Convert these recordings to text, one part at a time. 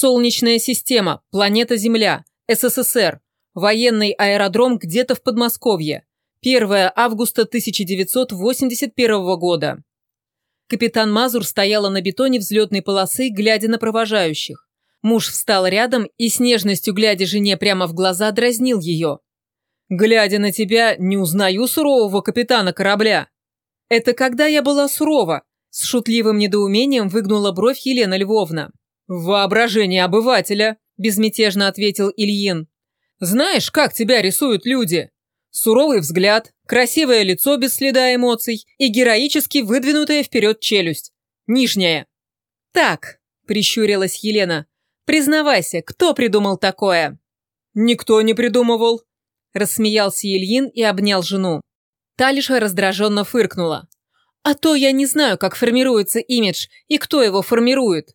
Солнечная система, планета Земля, СССР, военный аэродром где-то в Подмосковье. 1 августа 1981 года. Капитан Мазур стояла на бетоне взлетной полосы, глядя на провожающих. Муж встал рядом и с нежностью, глядя жене прямо в глаза, дразнил ее. «Глядя на тебя, не узнаю сурового капитана корабля». «Это когда я была сурова?» С шутливым недоумением выгнула бровь Елена Львовна. «Воображение обывателя», – безмятежно ответил Ильин. «Знаешь, как тебя рисуют люди? Суровый взгляд, красивое лицо без следа эмоций и героически выдвинутая вперед челюсть. Нижняя». «Так», – прищурилась Елена, – «признавайся, кто придумал такое?» «Никто не придумывал», – рассмеялся Ильин и обнял жену. Та лишь раздраженно фыркнула. «А то я не знаю, как формируется имидж и кто его формирует».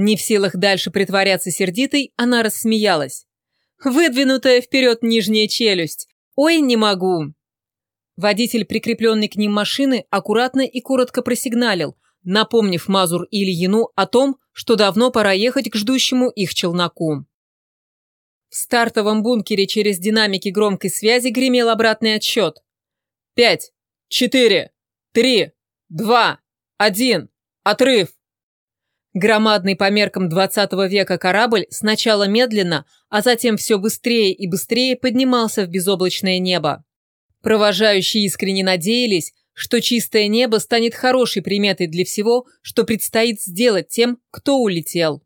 Не в силах дальше притворяться сердитой, она рассмеялась. «Выдвинутая вперед нижняя челюсть! Ой, не могу!» Водитель, прикрепленный к ним машины, аккуратно и коротко просигналил, напомнив Мазур Ильину о том, что давно пора ехать к ждущему их челноку. В стартовом бункере через динамики громкой связи гремел обратный отсчет. «Пять, четыре, три, два, один, отрыв!» Громадный по меркам 20 века корабль сначала медленно, а затем все быстрее и быстрее поднимался в безоблачное небо. Провожающие искренне надеялись, что чистое небо станет хорошей приметой для всего, что предстоит сделать тем, кто улетел.